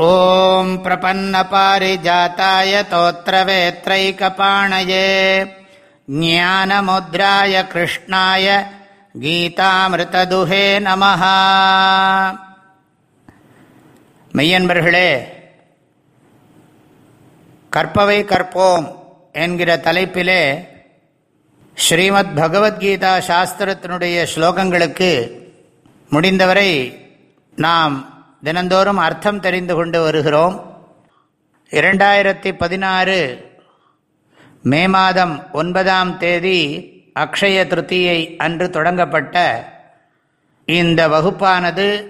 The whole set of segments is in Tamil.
ॐ प्रपन्नपारिजाताय तोत्रवेत्रैकपाणये ज्ञानमुद्राय कृष्णाय கீதாமிருததுஹே நமஹ மெய்யன்பர்களே கற்பவை கற்போம் என்கிற தலைப்பிலே ஸ்ரீமத் பகவத்கீதா சாஸ்திரத்தினுடைய ஸ்லோகங்களுக்கு முடிந்தவரை நாம் தினந்தோறும் அர்த்தம் தெரிந்து கொண்டு வருகிறோம். இரண்டாயிரத்தி பதினாறு மே மாதம் ஒன்பதாம் தேதி அக்ஷய திருத்தியை அன்று தொடங்கப்பட்ட இந்த வகுப்பானது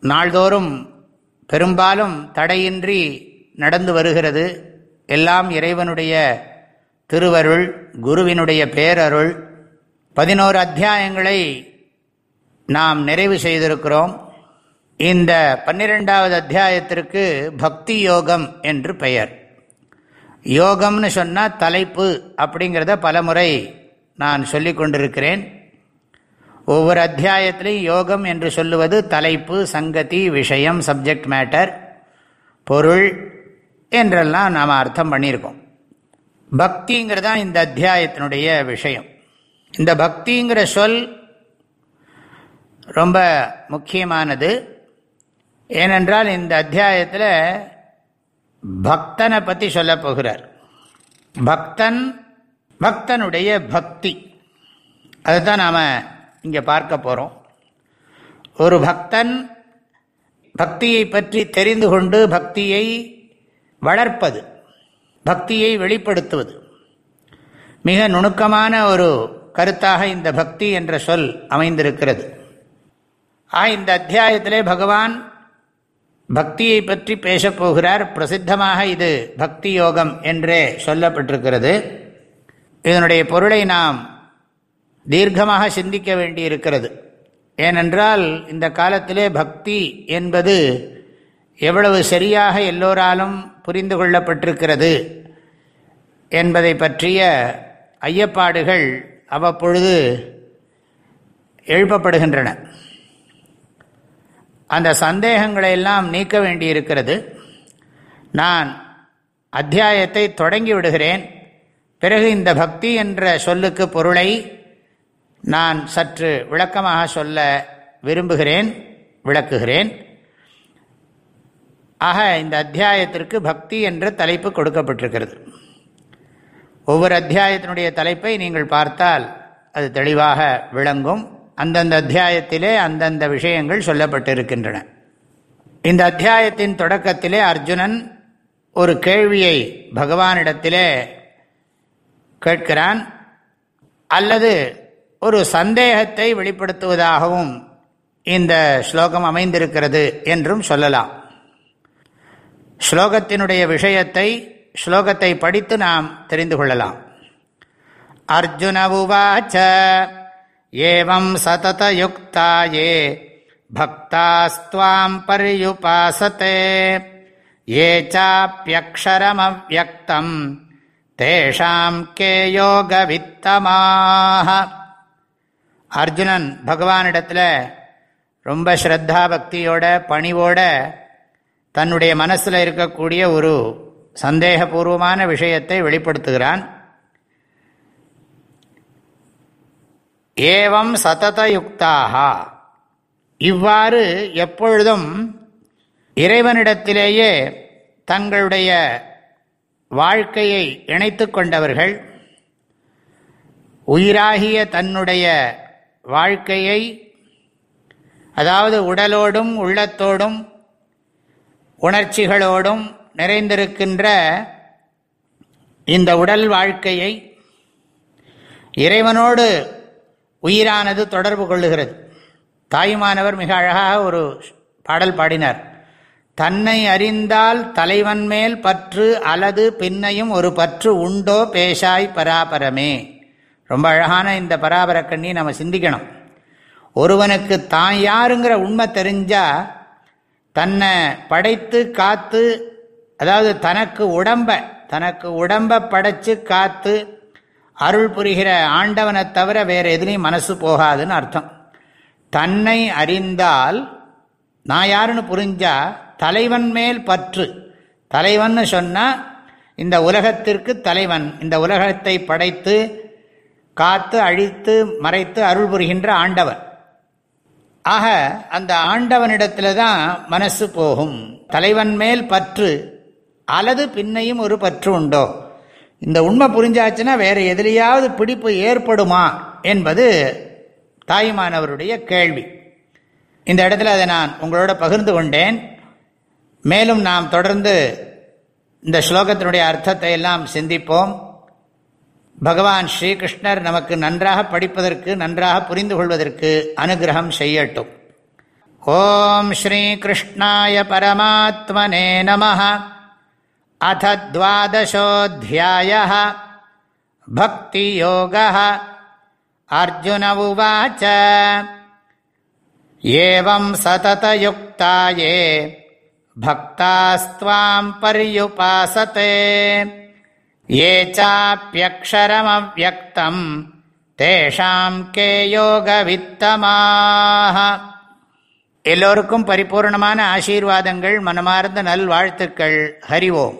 நாள்தோறும் பெரும்பாலும் தடையின்றி நடந்து வருகிறது. எல்லாம் இறைவனுடைய திருவருள் குருவினுடைய பேரருள். பதினோரு அத்தியாயங்களை நாம் நிறைவு செய்திருக்கிறோம். இந்த பன்னிரெண்டாவது அத்தியாயத்திற்கு பக்தி யோகம் என்று பெயர். யோகம்னு சொன்னால் தலைப்பு அப்படிங்கிறத பலமுறை நான் சொல்லி கொண்டிருக்கிறேன். ஒவ்வொரு அத்தியாயத்திலையும் யோகம் என்று சொல்லுவது தலைப்பு சங்கதி விஷயம் சப்ஜெக்ட் மேட்டர் பொருள் என்றெல்லாம் நாம் அர்த்தம் பண்ணியிருக்கோம். பக்திங்கிறது தான் இந்த அத்தியாயத்தினுடைய விஷயம். இந்த பக்திங்கிற சொல் ரொம்ப முக்கியமானது. ஏனென்றால் இந்த அத்தியாயத்தில் பக்தனை பற்றி சொல்ல போகிறார். பக்தன் பக்தனுடைய பக்தி. அதுதான் நாம் இங்கே பார்க்க போகிறோம் ஒரு பக்தன் பக்தியை பற்றி தெரிந்து கொண்டு பக்தியை வளர்ப்பது பக்தியை வெளிப்படுத்துவது. மிக நுணுக்கமான ஒரு கருத்தாக இந்த பக்தி என்ற சொல் அமைந்திருக்கிறது. ஆ இந்த அத்தியாயத்திலே பகவான் பக்தியை பற்றி பேசப்போகிறார் பிரசித்தமாக இது பக்தி யோகம் என்றே சொல்லப்பட்டிருக்கிறது. இதனுடைய பொருளை நாம் தீர்க்கமாக சிந்திக்க வேண்டியிருக்கிறது. ஏனென்றால் இந்த காலத்திலே பக்தி என்பது எவ்வளவு சரியாக எல்லோராலும் புரிந்து கொள்ளப்பட்டிருக்கிறது என்பதை பற்றிய ஐயப்பாடுகள் அவ்வப்பொழுது எழுப்பப்படுகின்றன. அந்த சந்தேகங்களை எல்லாம் நீக்க வேண்டியிருக்கிறது. நான் அத்தியாயத்தை தொடங்கி விடுகிறேன். பிறகு இந்த பக்தி என்ற சொல்லுக்கு பொருளை நான் சற்று விளக்கமாக சொல்ல விரும்புகிறேன் விளக்குகிறேன். ஆக இந்த அத்தியாயத்திற்கு பக்தி என்ற தலைப்பு கொடுக்கப்பட்டிருக்கிறது. ஒவ்வொரு அத்தியாயத்தினுடைய தலைப்பை நீங்கள் பார்த்தால் அது தெளிவாக விளங்கும். அந்தந்த அத்தியாயத்திலே அந்தந்த விஷயங்கள் சொல்லப்பட்டிருக்கின்றன. இந்த அத்தியாயத்தின் தொடக்கத்திலே அர்ஜுனன் ஒரு கேள்வியை பகவானிடத்திலே கேட்கிறான். அல்லது ஒரு சந்தேகத்தை வெளிப்படுத்துவதாகவும் இந்த ஸ்லோகம் அமைந்திருக்கிறது என்றும் சொல்லலாம். ஸ்லோகத்தினுடைய விஷயத்தை ஸ்லோகத்தை படித்து நாம் தெரிந்து கொள்ளலாம். அர்ஜுன உவாச்ச ஏவம் சததயுக்தா ஏ பக்தாஸ்துவாம் பரியுபாசதே ஏ சாப்பியக்ஷரமவ்யக்தம் தேஷாம் கே யோக வித்தமாக அர்ஜுனன் பகவானிடத்தில் ரொம்ப ஸ்ரத்தா பக்தியோட பணிவோட தன்னுடைய மனசில் இருக்கக்கூடிய ஒரு சந்தேகபூர்வமான விஷயத்தை வெளிப்படுத்துகிறான். ஏவம் சததயுக்தாக. இவ்வாறு எப்பொழுதும் இறைவனிடத்திலேயே தங்களுடைய வாழ்க்கையை இணைத்து கொண்டவர்கள் உயிராகிய தன்னுடைய வாழ்க்கையை அதாவது உடலோடும் உள்ளத்தோடும் உணர்ச்சிகளோடும் நிறைந்திருக்கின்ற இந்த உடல் வாழ்க்கையை இறைவனோடு உயிரானது தொடர்பு கொள்ளுகிறது. தாயுமானவர் மிக அழகாக ஒரு பாடல் பாடினார். தன்னை அறிந்தால் தலைவன் மேல் பற்று அல்லது பின்னையும் ஒரு பற்று உண்டோ பேஷாய் பராபரமே. ரொம்ப அழகான இந்த பராபர கண்ணி நம்ம சிந்திக்கணும். ஒருவனுக்கு தான் யாருங்கிற உண்மை தெரிஞ்சா தன்னை படைத்து காத்து அதாவது தனக்கு உடம்ப தனக்கு உடம்பை படைச்சு காத்து அருள் புரிகிற ஆண்டவனை தவிர வேறு எதுலேயும் மனசு போகாதுன்னு அர்த்தம். தன்னை அறிந்தால் நான் யாருன்னு புரிஞ்சா தலைவன் மேல் பற்று. தலைவன் சொன்னால் இந்த உலகத்திற்கு தலைவன். இந்த உலகத்தை படைத்து காத்து அழித்து மறைத்து அருள் புரிகின்ற ஆண்டவன். ஆக அந்த ஆண்டவனிடத்தில் தான் மனசு போகும். தலைவன் மேல் பற்று அல்லது பின்னையும் ஒரு பற்று உண்டோ? இந்த உண்மை புரிஞ்சாச்சுன்னா வேறு எதிலையாவது பிடிப்பு ஏற்படுமா என்பது தாய்மானவருடைய கேள்வி. இந்த இடத்துல அதை நான் உங்களோட பகிர்ந்து கொண்டேன். மேலும் நாம் தொடர்ந்து இந்த ஸ்லோகத்தினுடைய அர்த்தத்தை எல்லாம் சிந்திப்போம். பகவான் ஸ்ரீகிருஷ்ணர் நமக்கு நன்றாக படிப்பதற்கு நன்றாக புரிந்து கொள்வதற்கு அனுகிரகம் செய்யட்டும். ஓம் ஸ்ரீகிருஷ்ணாய பரமாத்மனே நமஹா. அத द्वादशोऽध्याय भक्तियोगः अर्जुन उवाच एवं सततयुक्ता ये भक्तास्त्वां पर्युपासते ये चाप्यक्षरमव्यक्तम् தேஷாம் கே யோகவித்தமாக எல்லோருக்கும் பரிபூர்ணமான ஆசீர்வாதங்கள் மனமார்ந்த நல்வாழ்த்துக்கள் ஹரிவோம்